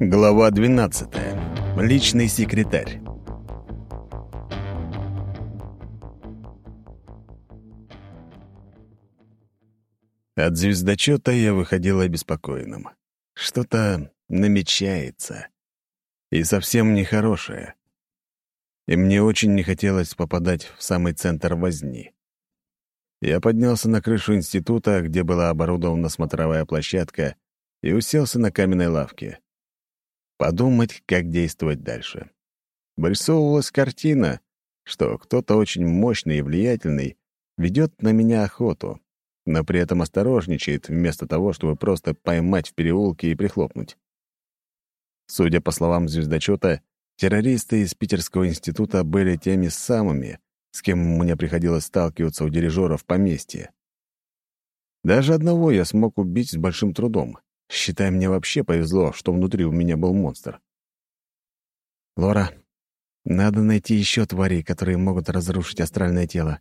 Глава 12. Личный секретарь. От звездочета я выходил обеспокоенным. Что-то намечается. И совсем нехорошее. И мне очень не хотелось попадать в самый центр возни. Я поднялся на крышу института, где была оборудована смотровая площадка, и уселся на каменной лавке. Подумать, как действовать дальше. Вырисовывалась картина, что кто-то очень мощный и влиятельный ведет на меня охоту, но при этом осторожничает, вместо того, чтобы просто поймать в переулке и прихлопнуть. Судя по словам звездочета, террористы из Питерского института были теми самыми, с кем мне приходилось сталкиваться у дирижеров поместья. Даже одного я смог убить с большим трудом. Считай, мне вообще повезло, что внутри у меня был монстр. Лора, надо найти еще тварей, которые могут разрушить астральное тело.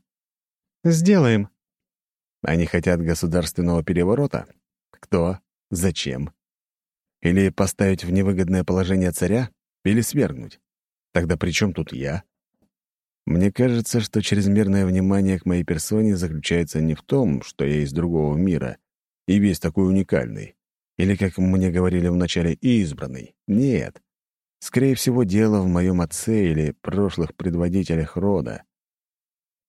Сделаем. Они хотят государственного переворота? Кто? Зачем? Или поставить в невыгодное положение царя? Или свергнуть? Тогда при чем тут я? Мне кажется, что чрезмерное внимание к моей персоне заключается не в том, что я из другого мира и весь такой уникальный. Или, как мне говорили вначале, избранный. Нет. Скорее всего, дело в моем отце или прошлых предводителях рода.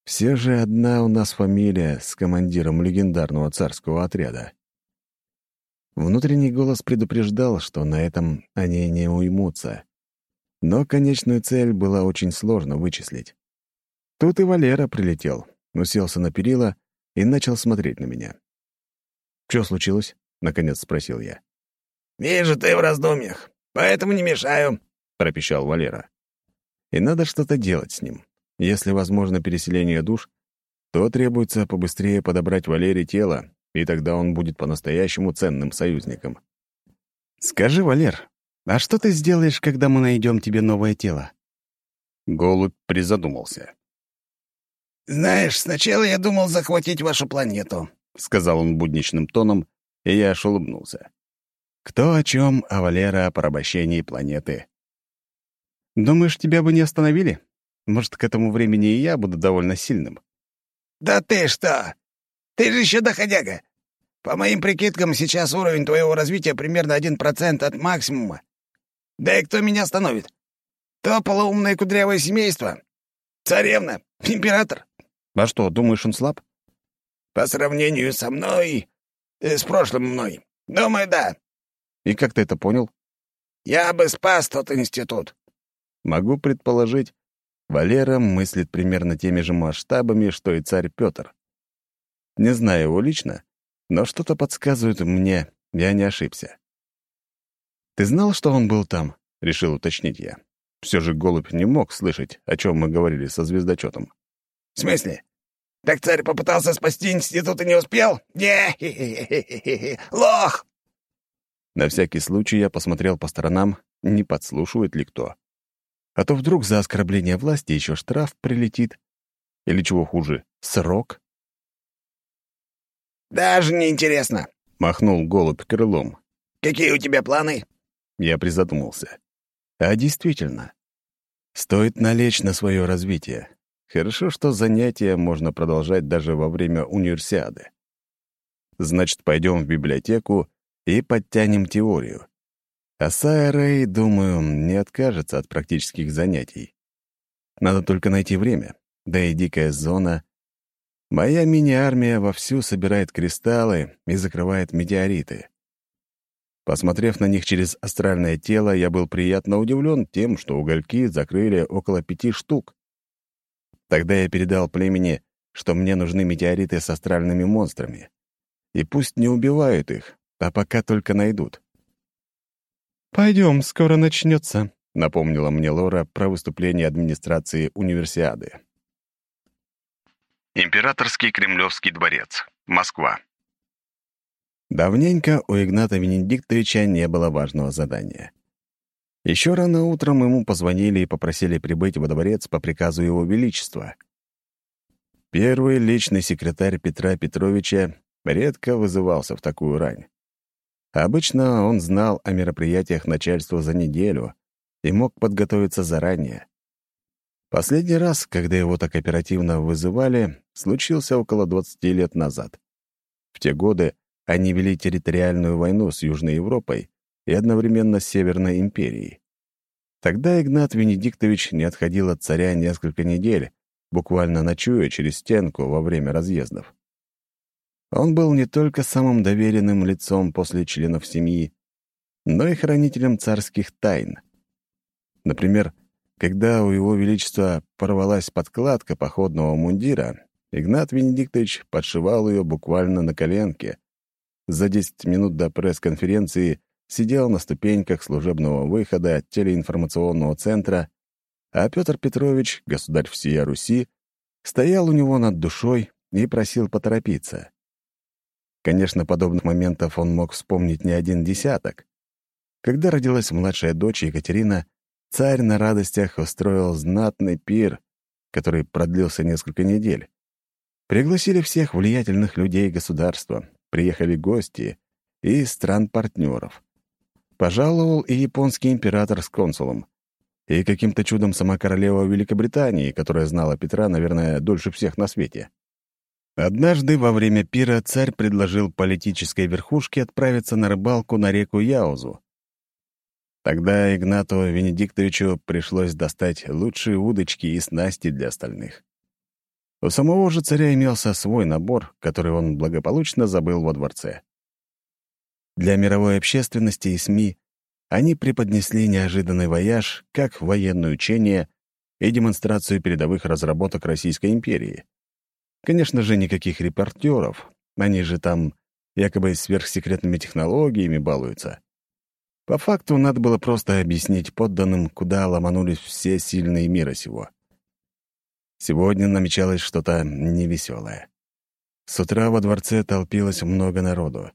Все же одна у нас фамилия с командиром легендарного царского отряда. Внутренний голос предупреждал, что на этом они не уймутся. Но конечную цель было очень сложно вычислить. Тут и Валера прилетел, уселся на перила и начал смотреть на меня. «Что случилось?» — наконец спросил я. «Вижу, ты в раздумьях, поэтому не мешаю», — пропищал Валера. «И надо что-то делать с ним. Если возможно переселение душ, то требуется побыстрее подобрать Валере тело, и тогда он будет по-настоящему ценным союзником». «Скажи, Валер, а что ты сделаешь, когда мы найдем тебе новое тело?» Голубь призадумался. «Знаешь, сначала я думал захватить вашу планету», — сказал он будничным тоном, и я аж улыбнулся. Кто о чем, а Валера о порабощении планеты. Думаешь, тебя бы не остановили? Может, к этому времени и я буду довольно сильным? Да ты что? Ты же еще доходяга. По моим прикидкам, сейчас уровень твоего развития примерно один процент от максимума. Да и кто меня остановит? То полоумное кудрявое семейство. Царевна, император. А что, думаешь, он слаб? По сравнению со мной, с прошлым мной. Думаю, да. И как ты это понял? Я бы спас тот институт. Могу предположить, Валера мыслит примерно теми же масштабами, что и царь Петр. Не знаю его лично, но что-то подсказывает мне, я не ошибся. «Ты знал, что он был там?» — решил уточнить я. Все же голубь не мог слышать, о чем мы говорили со звездочетом. «В смысле? Так царь попытался спасти институт и не успел? не лох!» На всякий случай я посмотрел по сторонам, не подслушивает ли кто. А то вдруг за оскорбление власти еще штраф прилетит. Или чего хуже, срок. «Даже не интересно», — махнул голубь крылом. «Какие у тебя планы?» Я призадумался. А действительно, стоит налечь на свое развитие. Хорошо, что занятия можно продолжать даже во время универсиады. Значит, пойдем в библиотеку и подтянем теорию. А Сайя Рэй, думаю, не откажется от практических занятий. Надо только найти время. Да и дикая зона. Моя мини-армия вовсю собирает кристаллы и закрывает метеориты. Посмотрев на них через астральное тело, я был приятно удивлен тем, что угольки закрыли около пяти штук. Тогда я передал племени, что мне нужны метеориты с астральными монстрами. И пусть не убивают их, а пока только найдут. «Пойдем, скоро начнется», — напомнила мне Лора про выступление администрации универсиады. Императорский Кремлевский дворец. Москва. Давненько у Игната Венедиктовича не было важного задания. Еще рано утром ему позвонили и попросили прибыть во дворец по приказу Его Величества. Первый личный секретарь Петра Петровича редко вызывался в такую рань. Обычно он знал о мероприятиях начальства за неделю и мог подготовиться заранее. Последний раз, когда его так оперативно вызывали, случился около 20 лет назад. В те годы они вели территориальную войну с Южной Европой и одновременно Северной империей. Тогда Игнат Венедиктович не отходил от царя несколько недель, буквально ночуя через стенку во время разъездов. Он был не только самым доверенным лицом после членов семьи, но и хранителем царских тайн. Например, когда у его величества порвалась подкладка походного мундира, Игнат Венедиктович подшивал ее буквально на коленке. За 10 минут до пресс-конференции сидел на ступеньках служебного выхода телеинформационного центра, а Петр Петрович, государь всея Руси, стоял у него над душой и просил поторопиться. Конечно, подобных моментов он мог вспомнить не один десяток. Когда родилась младшая дочь Екатерина, царь на радостях устроил знатный пир, который продлился несколько недель. Пригласили всех влиятельных людей государства, приехали гости и стран-партнеров. Пожаловал и японский император с консулом. И каким-то чудом сама королева Великобритании, которая знала Петра, наверное, дольше всех на свете. Однажды во время пира царь предложил политической верхушке отправиться на рыбалку на реку Яузу. Тогда Игнату Венедиктовичу пришлось достать лучшие удочки и снасти для остальных. У самого же царя имелся свой набор, который он благополучно забыл во дворце. Для мировой общественности и СМИ они преподнесли неожиданный вояж как военное учение и демонстрацию передовых разработок Российской империи. Конечно же, никаких репортеров, они же там якобы сверхсекретными технологиями балуются. По факту надо было просто объяснить подданным, куда ломанулись все сильные мира сего. Сегодня намечалось что-то невеселое. С утра во дворце толпилось много народу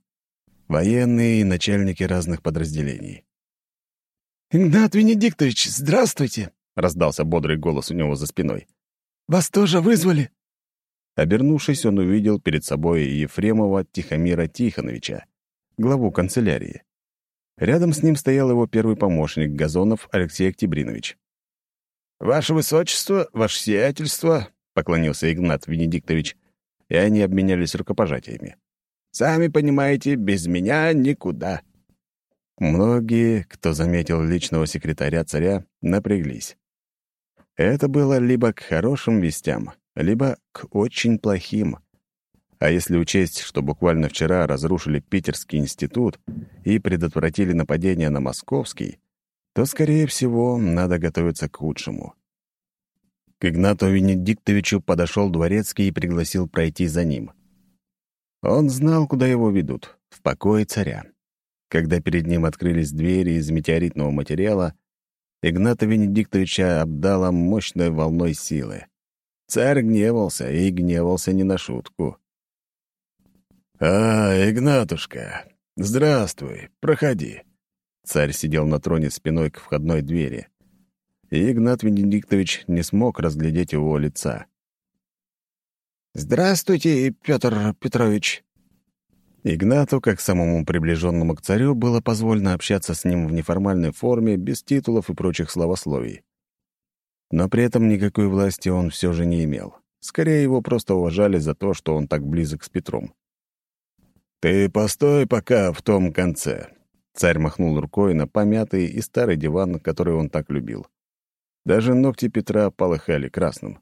военные и начальники разных подразделений. «Игнат Венедиктович, здравствуйте!» — раздался бодрый голос у него за спиной. «Вас тоже вызвали?» Обернувшись, он увидел перед собой Ефремова Тихомира Тихоновича, главу канцелярии. Рядом с ним стоял его первый помощник Газонов Алексей Октябринович. «Ваше Высочество, Ваше Сиятельство», — поклонился Игнат Венедиктович, и они обменялись рукопожатиями. Сами понимаете, без меня никуда». Многие, кто заметил личного секретаря царя, напряглись. Это было либо к хорошим вестям, либо к очень плохим. А если учесть, что буквально вчера разрушили Питерский институт и предотвратили нападение на Московский, то, скорее всего, надо готовиться к худшему. К Игнату Венедиктовичу подошел дворецкий и пригласил пройти за ним — он знал, куда его ведут — в покое царя. Когда перед ним открылись двери из метеоритного материала, Игната Венедиктовича обдала мощной волной силы. Царь гневался, и гневался не на шутку. «А, Игнатушка, здравствуй, проходи». Царь сидел на троне спиной к входной двери, и Игнат Венедиктович не смог разглядеть его лица. «Здравствуйте, Петр Петрович». Игнату, как самому приближенному к царю, было позволено общаться с ним в неформальной форме, без титулов и прочих словословий. Но при этом никакой власти он все же не имел. Скорее, его просто уважали за то, что он так близок с Петром. «Ты постой пока в том конце», — царь махнул рукой на помятый и старый диван, который он так любил. Даже ногти Петра полыхали красным.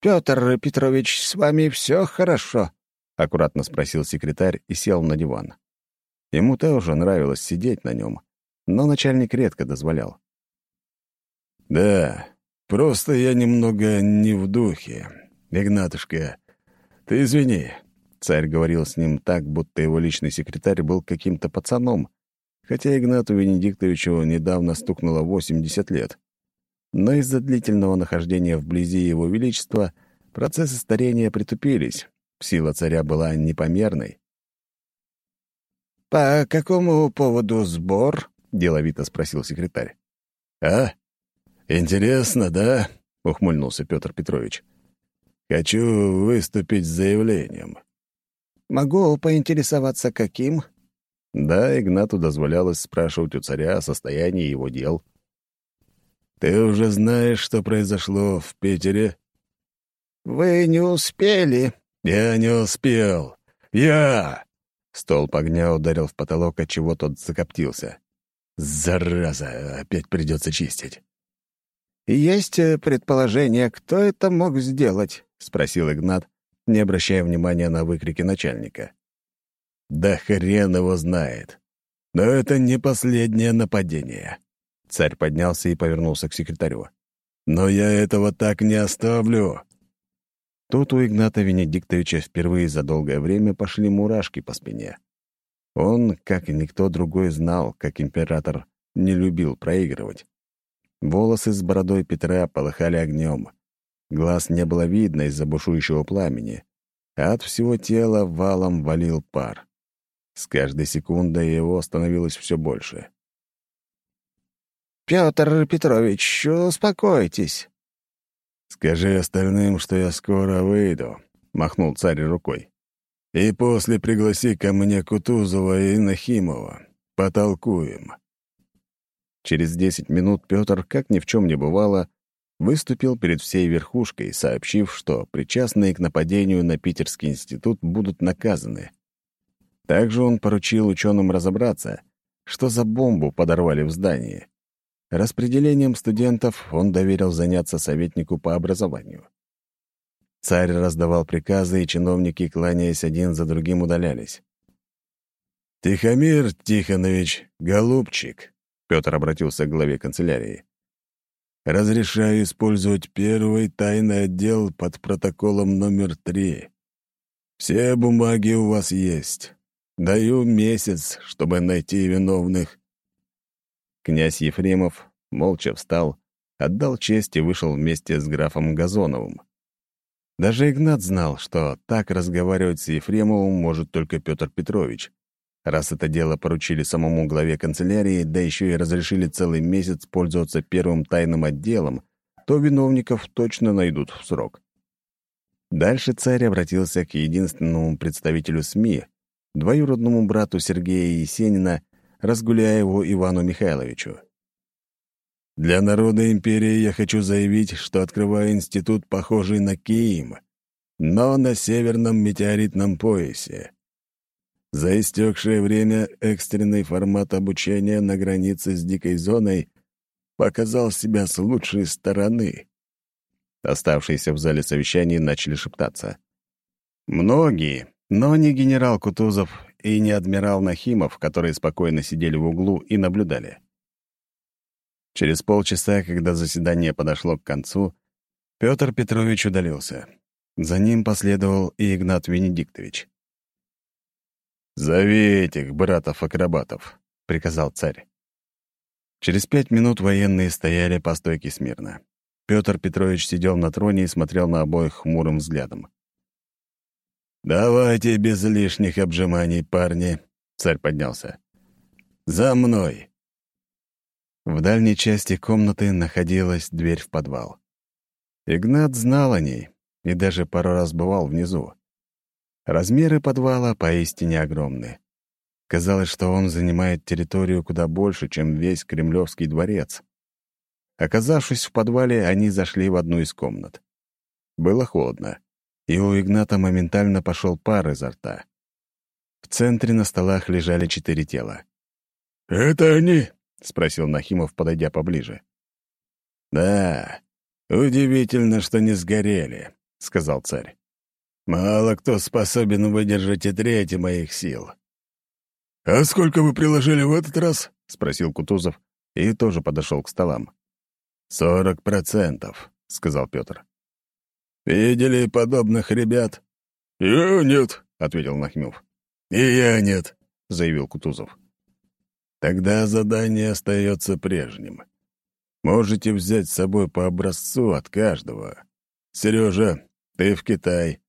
«Петр Петрович, с вами все хорошо?» — аккуратно спросил секретарь и сел на диван. Ему тоже нравилось сидеть на нем, но начальник редко дозволял. «Да, просто я немного не в духе. Игнатушка, ты извини». Царь говорил с ним так, будто его личный секретарь был каким-то пацаном, хотя Игнату Венедиктовичу недавно стукнуло 80 лет но из-за длительного нахождения вблизи Его Величества процессы старения притупились, сила царя была непомерной. «По какому поводу сбор?» — деловито спросил секретарь. «А? Интересно, да?» — ухмыльнулся Петр Петрович. «Хочу выступить с заявлением». «Могу поинтересоваться, каким?» Да, Игнату дозволялось спрашивать у царя о состоянии его дел. «Ты уже знаешь, что произошло в Питере?» «Вы не успели». «Я не успел. Я!» Столб огня ударил в потолок, отчего тот закоптился. «Зараза! Опять придется чистить». «Есть э, предположение, кто это мог сделать?» — спросил Игнат, не обращая внимания на выкрики начальника. «Да хрен его знает. Но это не последнее нападение». Царь поднялся и повернулся к секретарю. «Но я этого так не оставлю!» Тут у Игната Венедиктовича впервые за долгое время пошли мурашки по спине. Он, как и никто другой, знал, как император не любил проигрывать. Волосы с бородой Петра полыхали огнем. Глаз не было видно из-за бушующего пламени, от всего тела валом валил пар. С каждой секундой его становилось все больше. «Петр Петрович, успокойтесь». «Скажи остальным, что я скоро выйду», — махнул царь рукой. «И после пригласи ко мне Кутузова и Нахимова. Потолкуем». Через десять минут Петр, как ни в чем не бывало, выступил перед всей верхушкой, сообщив, что причастные к нападению на Питерский институт будут наказаны. Также он поручил ученым разобраться, что за бомбу подорвали в здании. Распределением студентов он доверил заняться советнику по образованию. Царь раздавал приказы, и чиновники, кланяясь один за другим, удалялись. «Тихомир Тихонович, голубчик», — Петр обратился к главе канцелярии, Разрешаю использовать первый тайный отдел под протоколом номер три. Все бумаги у вас есть. Даю месяц, чтобы найти виновных». Князь Ефремов молча встал, отдал честь и вышел вместе с графом Газоновым. Даже Игнат знал, что так разговаривать с Ефремовым может только Петр Петрович. Раз это дело поручили самому главе канцелярии, да еще и разрешили целый месяц пользоваться первым тайным отделом, то виновников точно найдут в срок. Дальше царь обратился к единственному представителю СМИ, двоюродному брату Сергея Есенина, разгуляя его Ивану Михайловичу. «Для народа империи я хочу заявить, что открываю институт, похожий на Киим, но на северном метеоритном поясе. За истекшее время экстренный формат обучения на границе с дикой зоной показал себя с лучшей стороны. Оставшиеся в зале совещаний начали шептаться. Многие, но не генерал Кутузов и не адмирал Нахимов, которые спокойно сидели в углу и наблюдали. Через полчаса, когда заседание подошло к концу, Петр Петрович удалился. За ним последовал и Игнат Венедиктович. «Зови этих братов-акробатов», — приказал царь. Через пять минут военные стояли по стойке смирно. Петр Петрович сидел на троне и смотрел на обоих хмурым взглядом. «Давайте без лишних обжиманий, парни», — царь поднялся. «За мной!» В дальней части комнаты находилась дверь в подвал. Игнат знал о ней и даже пару раз бывал внизу. Размеры подвала поистине огромны. Казалось, что он занимает территорию куда больше, чем весь Кремлевский дворец. Оказавшись в подвале, они зашли в одну из комнат. Было холодно, и у Игната моментально пошел пар изо рта. В центре на столах лежали четыре тела. «Это они?» — спросил Нахимов, подойдя поближе. «Да, удивительно, что не сгорели», — сказал царь. Мало кто способен выдержать и трети моих сил. «А сколько вы приложили в этот раз?» — спросил Кутузов и тоже подошел к столам. «Сорок процентов», — сказал Петр. «Видели подобных ребят?» «Я нет», — ответил Нахимов. «И я нет», — заявил Кутузов. «Тогда задание остается прежним. Можете взять с собой по образцу от каждого. Сережа, ты в Китай,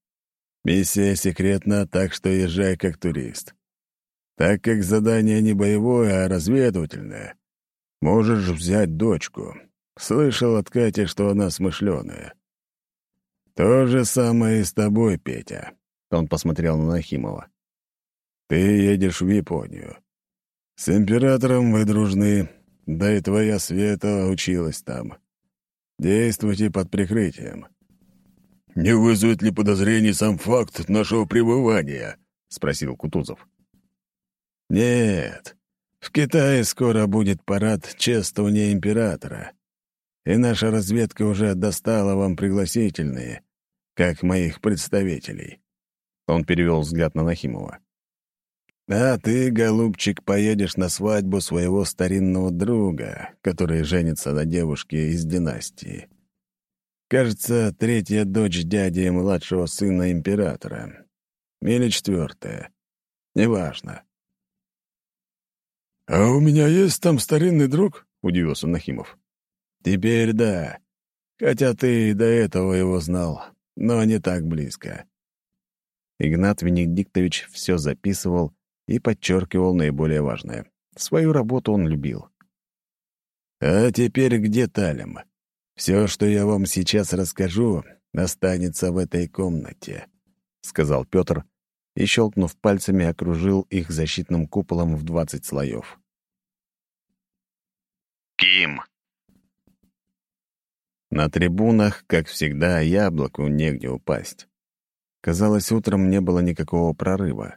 Миссия секретна, так что езжай как турист. Так как задание не боевое, а разведывательное, можешь взять дочку. Слышал от Кати, что она смышленая. То же самое и с тобой, Петя. Он посмотрел на Нахимова. Ты едешь в Японию. С императором вы дружны, да и твоя Света училась там. Действуйте под прикрытием. «Не вызовет ли подозрений сам факт нашего пребывания?» — спросил Кутузов. «Нет. В Китае скоро будет парад чествования императора, и наша разведка уже достала вам пригласительные, как моих представителей». Он перевел взгляд на Нахимова. «А ты, голубчик, поедешь на свадьбу своего старинного друга, который женится на девушке из династии. Кажется, третья дочь дяди и младшего сына императора. Или четвертая. Неважно. «А у меня есть там старинный друг?» — удивился Нахимов. «Теперь да. Хотя ты и до этого его знал, но не так близко». Игнат Венедиктович все записывал и подчеркивал наиболее важное. Свою работу он любил. «А теперь где Талем?» Все, что я вам сейчас расскажу, останется в этой комнате», — сказал Петр и, щелкнув пальцами, окружил их защитным куполом в двадцать слоев. Ким. На трибунах, как всегда, яблоку негде упасть. Казалось, утром не было никакого прорыва.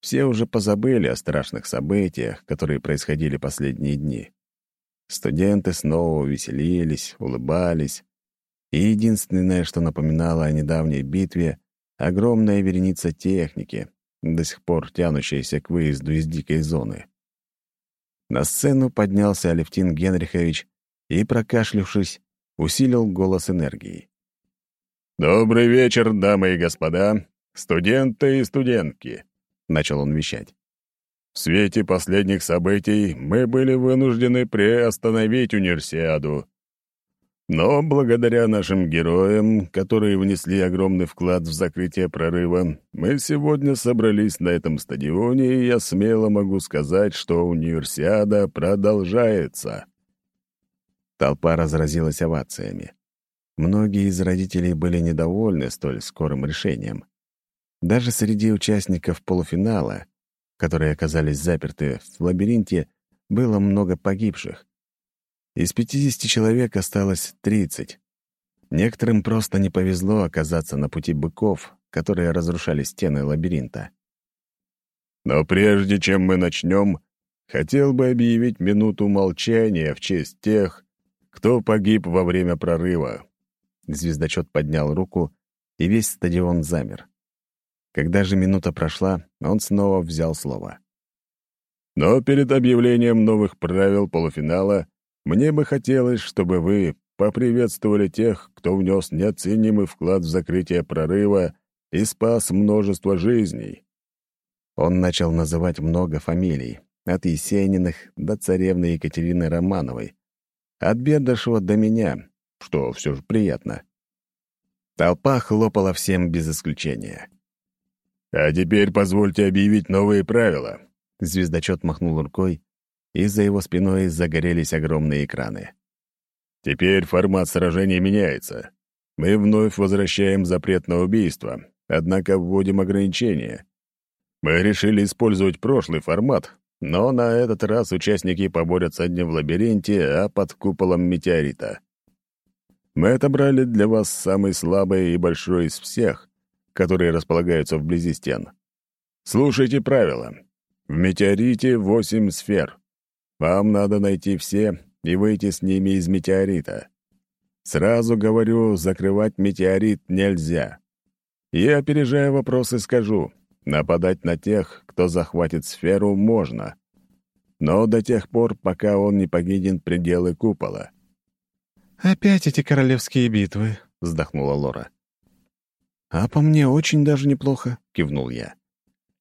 Все уже позабыли о страшных событиях, которые происходили последние дни. Студенты снова веселились, улыбались. И единственное, что напоминало о недавней битве — огромная вереница техники, до сих пор тянущаяся к выезду из дикой зоны. На сцену поднялся Алевтин Генрихович и, прокашлявшись, усилил голос энергии. «Добрый вечер, дамы и господа, студенты и студентки», — начал он вещать. В свете последних событий мы были вынуждены приостановить универсиаду. Но благодаря нашим героям, которые внесли огромный вклад в закрытие прорыва, мы сегодня собрались на этом стадионе, и я смело могу сказать, что универсиада продолжается. Толпа разразилась овациями. Многие из родителей были недовольны столь скорым решением. Даже среди участников полуфинала которые оказались заперты в лабиринте, было много погибших. Из 50 человек осталось 30. Некоторым просто не повезло оказаться на пути быков, которые разрушали стены лабиринта. Но прежде чем мы начнем, хотел бы объявить минуту молчания в честь тех, кто погиб во время прорыва. Звездочет поднял руку, и весь стадион замер. Когда же минута прошла, он снова взял слово. «Но перед объявлением новых правил полуфинала мне бы хотелось, чтобы вы поприветствовали тех, кто внес неоценимый вклад в закрытие прорыва и спас множество жизней». Он начал называть много фамилий, от Есениных до царевны Екатерины Романовой, от Бердашева до меня, что все же приятно. Толпа хлопала всем без исключения. «А теперь позвольте объявить новые правила». Звездочет махнул рукой, и за его спиной загорелись огромные экраны. «Теперь формат сражения меняется. Мы вновь возвращаем запрет на убийство, однако вводим ограничения. Мы решили использовать прошлый формат, но на этот раз участники поборются не в лабиринте, а под куполом метеорита. Мы отобрали для вас самый слабый и большой из всех, которые располагаются вблизи стен. Слушайте правила. В метеорите восемь сфер. Вам надо найти все и выйти с ними из метеорита. Сразу говорю, закрывать метеорит нельзя. И, опережая вопросы, скажу, нападать на тех, кто захватит сферу, можно. Но до тех пор, пока он не покинет пределы купола. «Опять эти королевские битвы», — вздохнула Лора. «А по мне очень даже неплохо», — кивнул я.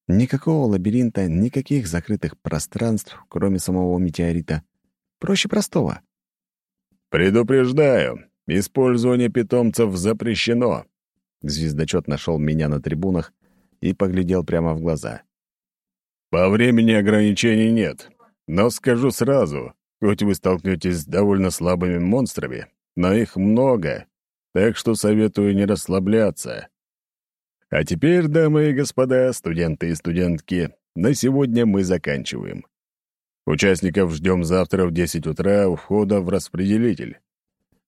«Никакого лабиринта, никаких закрытых пространств, кроме самого метеорита. Проще простого». «Предупреждаю, использование питомцев запрещено». Звездочет нашел меня на трибунах и поглядел прямо в глаза. «По времени ограничений нет, но скажу сразу, хоть вы столкнетесь с довольно слабыми монстрами, но их много, так что советую не расслабляться. А теперь, дамы и господа, студенты и студентки, на сегодня мы заканчиваем. Участников ждем завтра в 10 утра у входа в распределитель.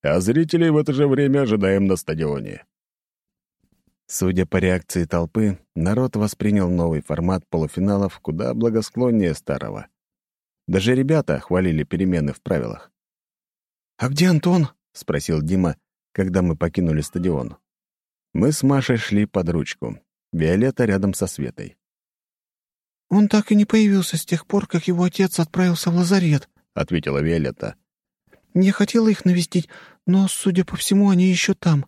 А зрителей в это же время ожидаем на стадионе. Судя по реакции толпы, народ воспринял новый формат полуфиналов куда благосклоннее старого. Даже ребята хвалили перемены в правилах. «А где Антон?» — спросил Дима, когда мы покинули стадион. Мы с Машей шли под ручку. Виолетта рядом со Светой. «Он так и не появился с тех пор, как его отец отправился в лазарет», — ответила Виолетта. «Я хотела их навестить, но, судя по всему, они еще там».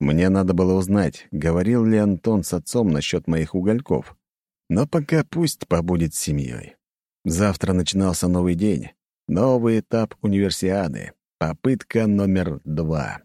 Мне надо было узнать, говорил ли Антон с отцом насчет моих угольков. Но пока пусть побудет с семьей. Завтра начинался новый день, новый этап универсиады, попытка номер два.